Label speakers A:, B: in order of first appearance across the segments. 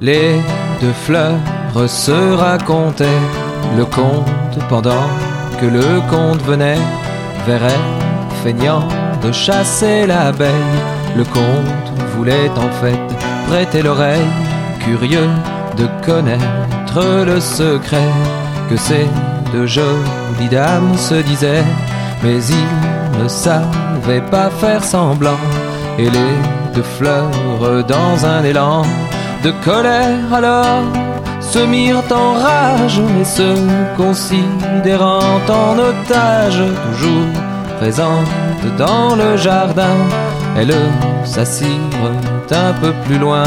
A: Les deux fleurs se racontaient le conte pendant que le conte venait elle, feignant de chasser l'abeille. Le conte voulait en fait prêter l'oreille, curieux de connaître le secret que ces deux jolies dames se disaient, mais ils ne savaient pas faire semblant. Et les deux fleurs dans un élan de colère alors se mirent en rage et se considérant en otage, toujours présente dans le jardin, elles s'assirent un peu plus loin.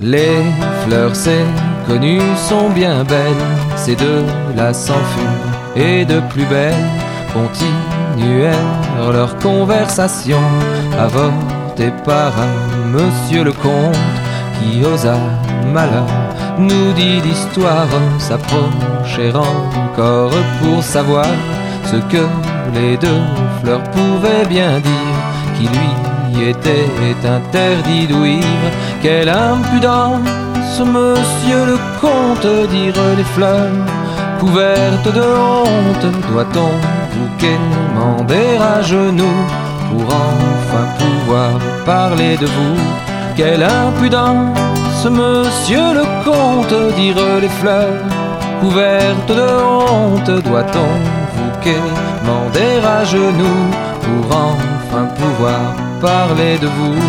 A: Les fleurs, c'est connu, sont bien belles, ces deux-là s'enfuient et de plus belles continuèrent leur conversation, avortée par un monsieur le comte qui osa malheur nous dit l'histoire, s'approcher encore pour savoir ce que les deux fleurs pouvaient bien dire, qui lui était interdit d'ouïr. Quelle impudence, monsieur le comte, dire les fleurs, couvertes de honte, doit-on vous quémander à genoux pour enfin pouvoir parler de vous. Quelle impudence, monsieur le comte, dire les fleurs, couvertes de honte, doit-on vous quémander à genoux pour enfin pouvoir parler de vous.